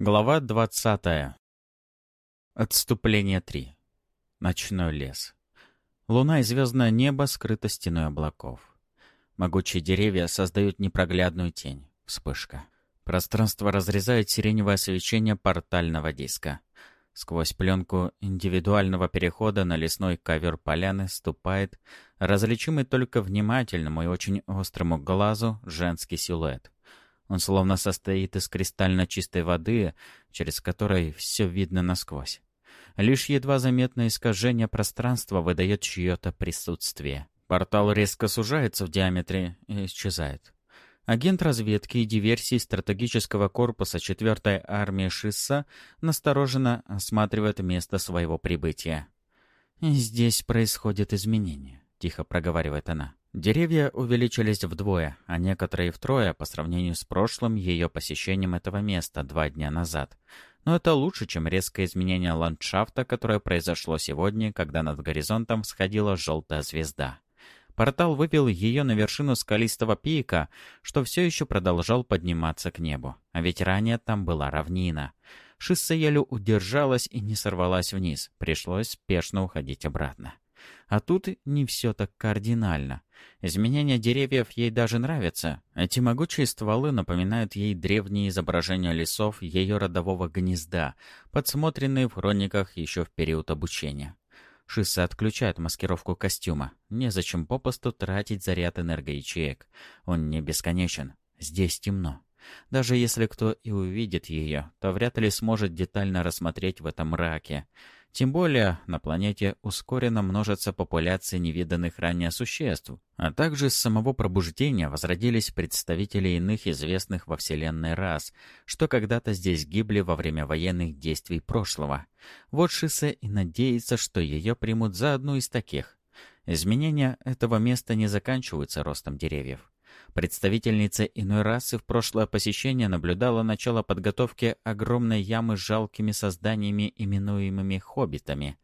Глава 20. Отступление 3. Ночной лес. Луна и звездное небо скрыто стеной облаков. Могучие деревья создают непроглядную тень. Вспышка. Пространство разрезает сиреневое свечение портального диска. Сквозь пленку индивидуального перехода на лесной ковер поляны ступает различимый только внимательному и очень острому глазу женский силуэт — он словно состоит из кристально чистой воды, через которой все видно насквозь. Лишь едва заметное искажение пространства выдает чье-то присутствие. Портал резко сужается в диаметре и исчезает. Агент разведки и диверсии стратегического корпуса 4-й армии Шисса настороженно осматривает место своего прибытия. «Здесь происходят изменения», — тихо проговаривает она. Деревья увеличились вдвое, а некоторые втрое по сравнению с прошлым ее посещением этого места два дня назад. Но это лучше, чем резкое изменение ландшафта, которое произошло сегодня, когда над горизонтом всходила желтая звезда. Портал вывел ее на вершину скалистого пика, что все еще продолжал подниматься к небу. А ведь ранее там была равнина. Шисса еле удержалась и не сорвалась вниз. Пришлось спешно уходить обратно. А тут не все так кардинально. Изменения деревьев ей даже нравятся. Эти могучие стволы напоминают ей древние изображения лесов ее родового гнезда, подсмотренные в хрониках еще в период обучения. Шисса отключает маскировку костюма. Незачем попусту тратить заряд энергоячеек. Он не бесконечен. Здесь темно. Даже если кто и увидит ее, то вряд ли сможет детально рассмотреть в этом мраке. Тем более на планете ускоренно множатся популяции невиданных ранее существ, а также с самого пробуждения возродились представители иных известных во Вселенной рас, что когда-то здесь гибли во время военных действий прошлого. Вот Шисе и надеется, что ее примут за одну из таких. Изменения этого места не заканчиваются ростом деревьев. Представительница иной расы в прошлое посещение наблюдала начало подготовки огромной ямы с жалкими созданиями, именуемыми хоббитами.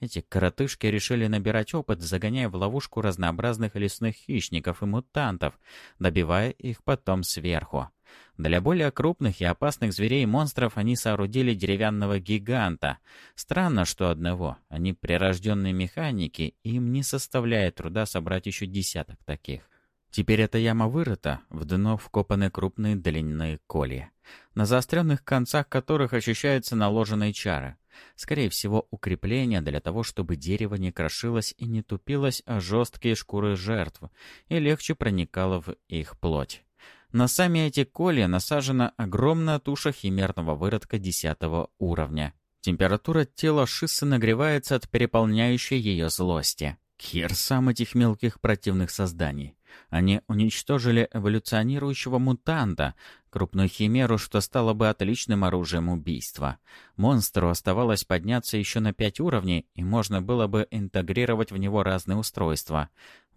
Эти коротышки решили набирать опыт, загоняя в ловушку разнообразных лесных хищников и мутантов, добивая их потом сверху. Для более крупных и опасных зверей и монстров они соорудили деревянного гиганта. Странно, что одного. Они прирожденные механики, и им не составляет труда собрать еще десяток таких. Теперь эта яма вырыта, в дно вкопаны крупные длинные колья, на заостренных концах которых ощущаются наложенные чары. Скорее всего, укрепление для того, чтобы дерево не крошилось и не тупилось о жесткие шкуры жертв и легче проникало в их плоть. На сами эти колья насажена огромная туша химерного выродка десятого уровня. Температура тела Шиссы нагревается от переполняющей ее злости. Кир сам этих мелких противных созданий. Они уничтожили эволюционирующего мутанта, крупную химеру, что стало бы отличным оружием убийства. Монстру оставалось подняться еще на пять уровней, и можно было бы интегрировать в него разные устройства.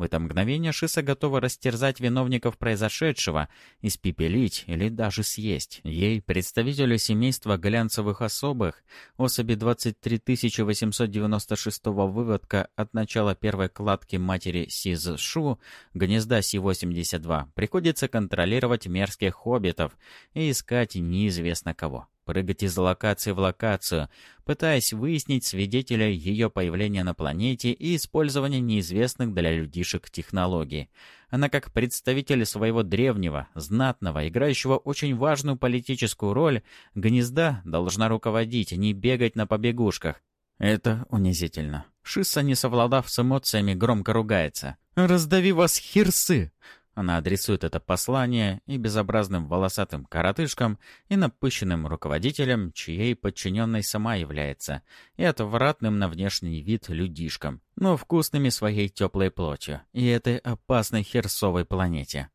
В это мгновение Шиса готова растерзать виновников произошедшего, испепелить или даже съесть. Ей, представителю семейства глянцевых особых, особи 23896 выводка от начала первой кладки матери Сиз-Шу, гнезда Си-82, приходится контролировать мерзких хоббитов и искать неизвестно кого прыгать из локации в локацию, пытаясь выяснить свидетеля ее появления на планете и использования неизвестных для людишек технологий. Она как представитель своего древнего, знатного, играющего очень важную политическую роль, гнезда должна руководить, не бегать на побегушках. Это унизительно. Шисса, не совладав с эмоциями, громко ругается. «Раздави вас, хирсы! Она адресует это послание и безобразным волосатым коротышкам, и напыщенным руководителям, чьей подчиненной сама является, и отвратным на внешний вид людишкам, но вкусными своей теплой плотью, и этой опасной херсовой планете.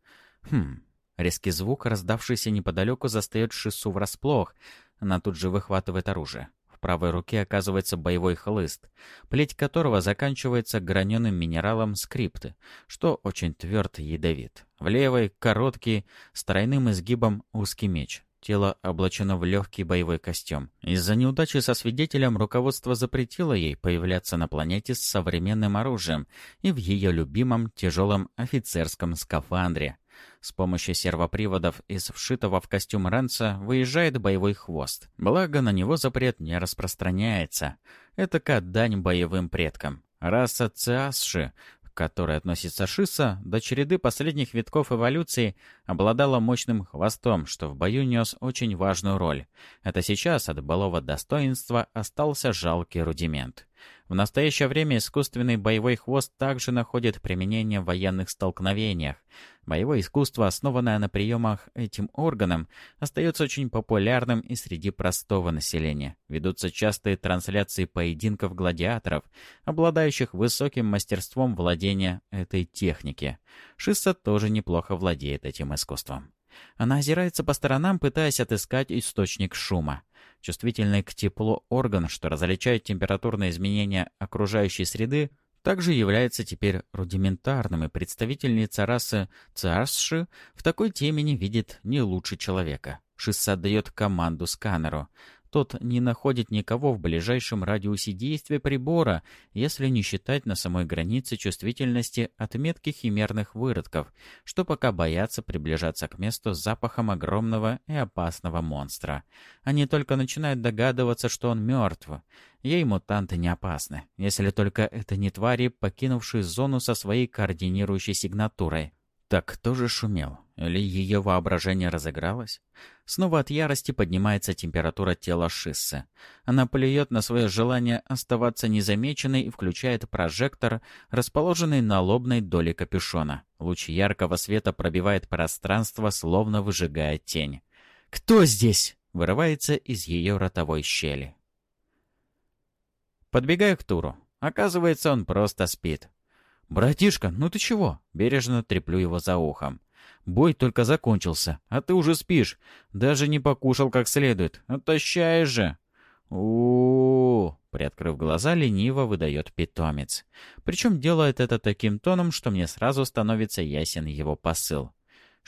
Хм, резкий звук, раздавшийся неподалеку, застает Шису врасплох. Она тут же выхватывает оружие правой руке оказывается боевой хлыст, плеть которого заканчивается граненым минералом скрипты, что очень тверд и ядовит. В левой — короткий, с тройным изгибом узкий меч. Тело облачено в легкий боевой костюм. Из-за неудачи со свидетелем руководство запретило ей появляться на планете с современным оружием и в ее любимом тяжелом офицерском скафандре — С помощью сервоприводов из вшитого в костюм Ренца выезжает боевой хвост. Благо, на него запрет не распространяется. Это дань боевым предкам. Раса Циасши к которой относится Шиса, до череды последних витков эволюции обладала мощным хвостом, что в бою нес очень важную роль. Это сейчас от былого достоинства остался жалкий рудимент. В настоящее время искусственный боевой хвост также находит применение в военных столкновениях. Боевое искусство, основанное на приемах этим органом, остается очень популярным и среди простого населения. Ведутся частые трансляции поединков гладиаторов, обладающих высоким мастерством владения этой техники. Шисса тоже неплохо владеет этим искусством. Она озирается по сторонам, пытаясь отыскать источник шума. Чувствительный к теплу орган, что различает температурные изменения окружающей среды, также является теперь рудиментарным, и представительница расы Царсши в такой темени видит не лучше человека. Шисса отдает команду сканеру. Тот не находит никого в ближайшем радиусе действия прибора, если не считать на самой границе чувствительности отметки химерных выродков, что пока боятся приближаться к месту с запахом огромного и опасного монстра. Они только начинают догадываться, что он мертв. Ей мутанты не опасны, если только это не твари, покинувшие зону со своей координирующей сигнатурой. Так кто же шумел? Или ее воображение разыгралось? Снова от ярости поднимается температура тела Шиссы. Она плюет на свое желание оставаться незамеченной и включает прожектор, расположенный на лобной доле капюшона. Луч яркого света пробивает пространство, словно выжигая тень. «Кто здесь?» — вырывается из ее ротовой щели. Подбегаю к Туру. Оказывается, он просто спит. «Братишка, ну ты чего?» Бережно треплю его за ухом. «Бой только закончился, а ты уже спишь. Даже не покушал как следует. Отощаешь же!» у, -у, -у приоткрыв глаза, лениво выдает питомец. Причем делает это таким тоном, что мне сразу становится ясен его посыл.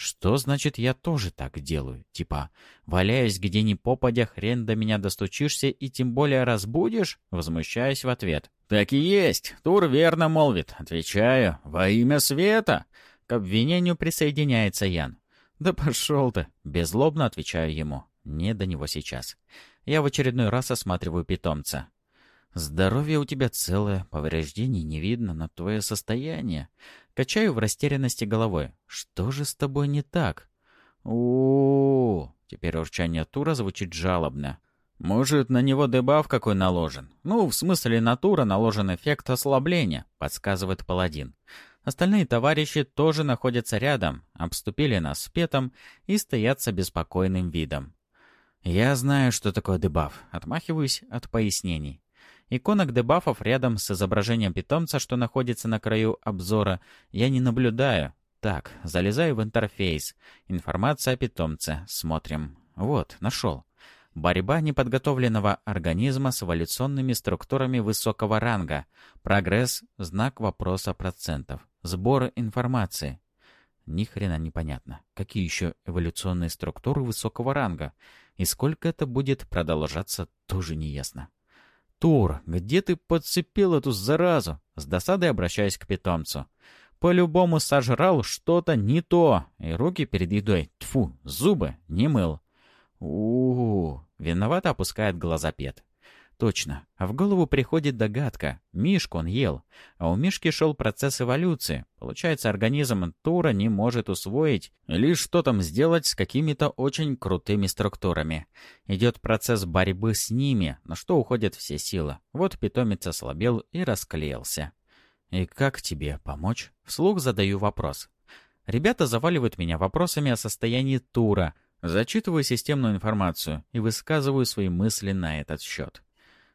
Что значит я тоже так делаю? Типа, валяюсь где ни попадя, хрен до меня достучишься и тем более разбудишь? Возмущаюсь в ответ. Так и есть. Тур верно молвит. Отвечаю. Во имя света. К обвинению присоединяется Ян. Да пошел ты. Беззлобно отвечаю ему. Не до него сейчас. Я в очередной раз осматриваю питомца. Здоровье у тебя целое, повреждений не видно, но твое состояние... Качаю в растерянности головой. Что же с тобой не так? у, -у, -у Теперь урчание Тура звучит жалобно. Может, на него дебаф какой наложен? Ну, в смысле натура наложен эффект ослабления, подсказывает паладин. Остальные товарищи тоже находятся рядом, обступили нас с петом и стоят с обеспокоенным видом. Я знаю, что такое дебаф. Отмахиваюсь от пояснений. Иконок дебафов рядом с изображением питомца, что находится на краю обзора, я не наблюдаю. Так, залезаю в интерфейс. Информация о питомце. Смотрим. Вот, нашел. Борьба неподготовленного организма с эволюционными структурами высокого ранга. Прогресс – знак вопроса процентов. Сбор информации. Ни хрена непонятно. Какие еще эволюционные структуры высокого ранга? И сколько это будет продолжаться, тоже неясно. «Тур, где ты подцепил эту заразу?» С досадой обращаясь к питомцу. «По-любому сожрал что-то не то, и руки перед едой, тфу, зубы не мыл». у, -у, -у виновато опускает глаза Пет. Точно. А в голову приходит догадка. Мишку он ел. А у Мишки шел процесс эволюции. Получается, организм Тура не может усвоить или что там сделать с какими-то очень крутыми структурами. Идет процесс борьбы с ними, на что уходят все силы. Вот питомец ослабел и расклеился. «И как тебе помочь?» Вслух задаю вопрос. Ребята заваливают меня вопросами о состоянии Тура. Зачитываю системную информацию и высказываю свои мысли на этот счет.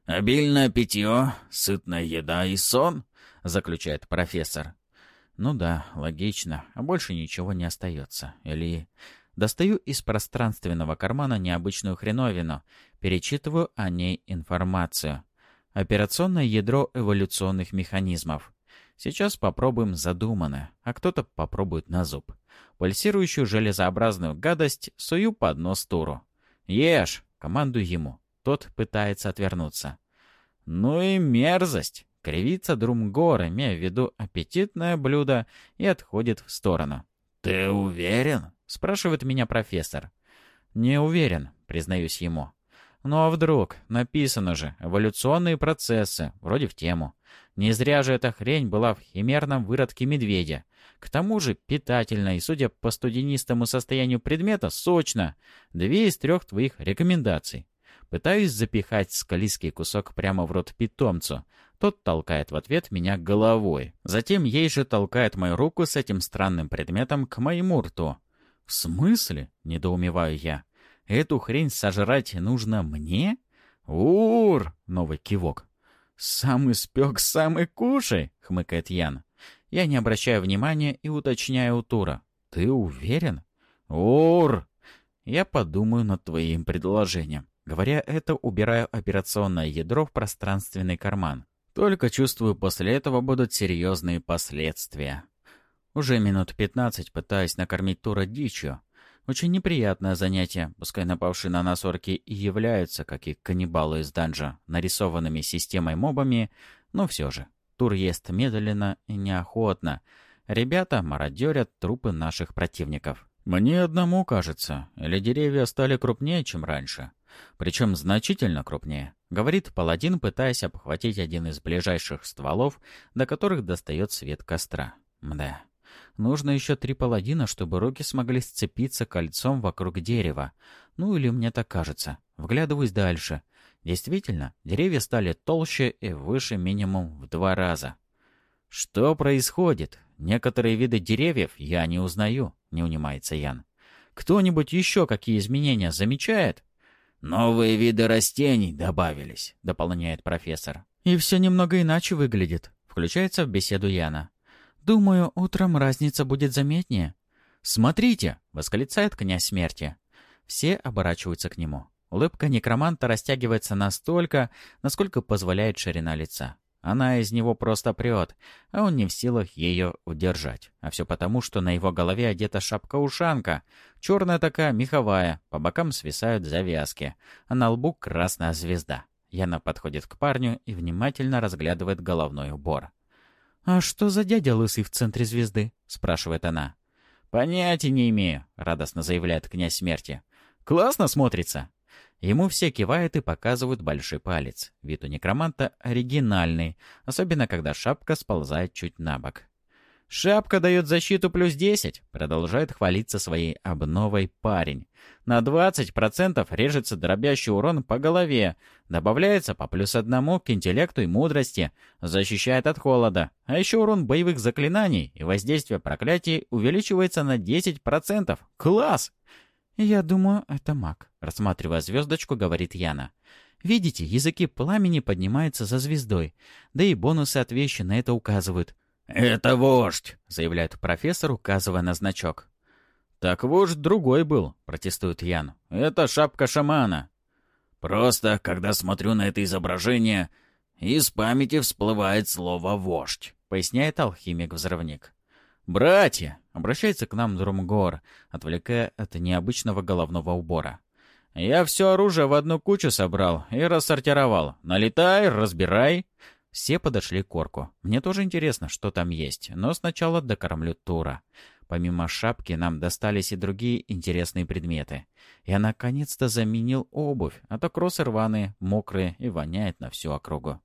«Обильное питье, сытная еда и сон», — заключает профессор. «Ну да, логично, а больше ничего не остается. Или...» Достаю из пространственного кармана необычную хреновину, перечитываю о ней информацию. Операционное ядро эволюционных механизмов. Сейчас попробуем задуманное, а кто-то попробует на зуб. Пульсирующую железообразную гадость сую под нос Туру. «Ешь!» — командую ему. Тот пытается отвернуться. «Ну и мерзость!» Кривится Друмгор, имея в виду аппетитное блюдо, и отходит в сторону. «Ты уверен?» — спрашивает меня профессор. «Не уверен», — признаюсь ему. «Ну а вдруг? Написано же. Эволюционные процессы. Вроде в тему. Не зря же эта хрень была в химерном выродке медведя. К тому же питательно и, судя по студенистому состоянию предмета, сочно. Две из трех твоих рекомендаций. Пытаюсь запихать скалистый кусок прямо в рот питомцу. Тот толкает в ответ меня головой. Затем ей же толкает мою руку с этим странным предметом к моему рту. «В смысле?» — недоумеваю я. «Эту хрень сожрать нужно мне?» «Ур!» — новый кивок. «Сам испек, сам и кушай!» — хмыкает Ян. Я не обращаю внимания и уточняю у Тура. «Ты уверен?» «Ур!» Я подумаю над твоим предложением. Говоря это, убираю операционное ядро в пространственный карман. Только чувствую, после этого будут серьезные последствия. Уже минут пятнадцать пытаюсь накормить Тура дичью. Очень неприятное занятие, пускай напавшие на нас орки и являются, как и каннибалы из данжа, нарисованными системой мобами, но все же. Тур ест медленно и неохотно. Ребята мародерят трупы наших противников. Мне одному кажется, или деревья стали крупнее, чем раньше. Причем значительно крупнее, говорит паладин, пытаясь обхватить один из ближайших стволов, до которых достает свет костра. Мда. Нужно еще три паладина, чтобы руки смогли сцепиться кольцом вокруг дерева. Ну или мне так кажется. Вглядываюсь дальше. Действительно, деревья стали толще и выше минимум в два раза. Что происходит? Некоторые виды деревьев я не узнаю, не унимается Ян. Кто-нибудь еще какие изменения замечает? «Новые виды растений добавились», — дополняет профессор. «И все немного иначе выглядит», — включается в беседу Яна. «Думаю, утром разница будет заметнее». «Смотрите!» — восклицает князь смерти. Все оборачиваются к нему. Улыбка некроманта растягивается настолько, насколько позволяет ширина лица. Она из него просто прет, а он не в силах ее удержать. А все потому, что на его голове одета шапка-ушанка. Черная такая, меховая, по бокам свисают завязки, а на лбу красная звезда. Яна подходит к парню и внимательно разглядывает головной убор. «А что за дядя лысый в центре звезды?» — спрашивает она. «Понятия не имею», — радостно заявляет князь смерти. «Классно смотрится». Ему все кивают и показывают большой палец. Вид у некроманта оригинальный, особенно когда шапка сползает чуть на бок. «Шапка дает защиту плюс 10», — продолжает хвалиться своей обновой парень. «На 20% режется дробящий урон по голове, добавляется по плюс одному к интеллекту и мудрости, защищает от холода, а еще урон боевых заклинаний и воздействие проклятий увеличивается на 10%. Класс!» «Я думаю, это маг», — рассматривая звездочку, говорит Яна. «Видите, языки пламени поднимаются за звездой, да и бонусы от вещи на это указывают». «Это вождь», — заявляет профессор, указывая на значок. «Так вождь другой был», — протестует Ян. «Это шапка шамана». «Просто, когда смотрю на это изображение, из памяти всплывает слово «вождь», — поясняет алхимик-взрывник. «Братья!» — обращается к нам Друмгор, отвлекая от необычного головного убора. «Я все оружие в одну кучу собрал и рассортировал. Налетай, разбирай!» Все подошли к корку. Мне тоже интересно, что там есть, но сначала докормлю Тура. Помимо шапки нам достались и другие интересные предметы. Я наконец-то заменил обувь, а то кроссы рваные, мокрые и воняет на всю округу.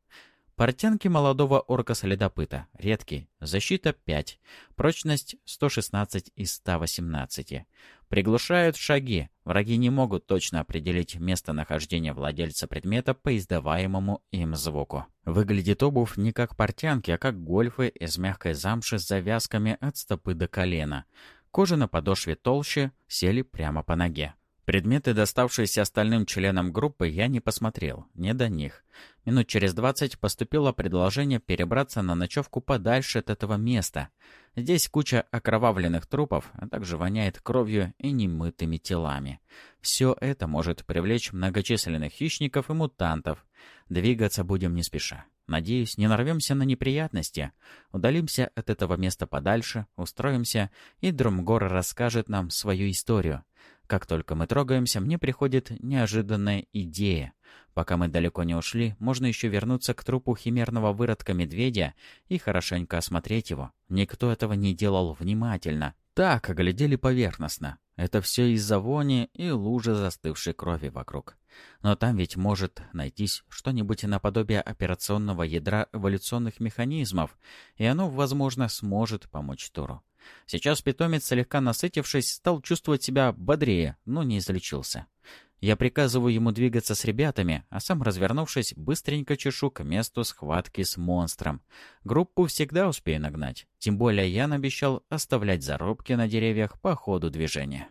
Портянки молодого орка-следопыта. Редкий. Защита 5. Прочность 116 из 118. Приглушают шаги. Враги не могут точно определить местонахождение владельца предмета по издаваемому им звуку. Выглядит обувь не как портянки, а как гольфы из мягкой замши с завязками от стопы до колена. Кожа на подошве толще, сели прямо по ноге. Предметы, доставшиеся остальным членам группы, я не посмотрел, не до них. Минут через двадцать поступило предложение перебраться на ночевку подальше от этого места. Здесь куча окровавленных трупов, а также воняет кровью и немытыми телами. Все это может привлечь многочисленных хищников и мутантов. Двигаться будем не спеша. Надеюсь, не нарвемся на неприятности. Удалимся от этого места подальше, устроимся, и Друмгор расскажет нам свою историю. Как только мы трогаемся, мне приходит неожиданная идея. Пока мы далеко не ушли, можно еще вернуться к трупу химерного выродка медведя и хорошенько осмотреть его. Никто этого не делал внимательно, так оглядели поверхностно. Это все из-за вони и лужи застывшей крови вокруг. Но там ведь может найтись что-нибудь наподобие операционного ядра эволюционных механизмов, и оно, возможно, сможет помочь Туру. Сейчас питомец, слегка насытившись, стал чувствовать себя бодрее, но не излечился. Я приказываю ему двигаться с ребятами, а сам, развернувшись, быстренько чешу к месту схватки с монстром. Группу всегда успею нагнать. Тем более Ян обещал оставлять зарубки на деревьях по ходу движения.